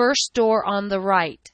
first door on the right.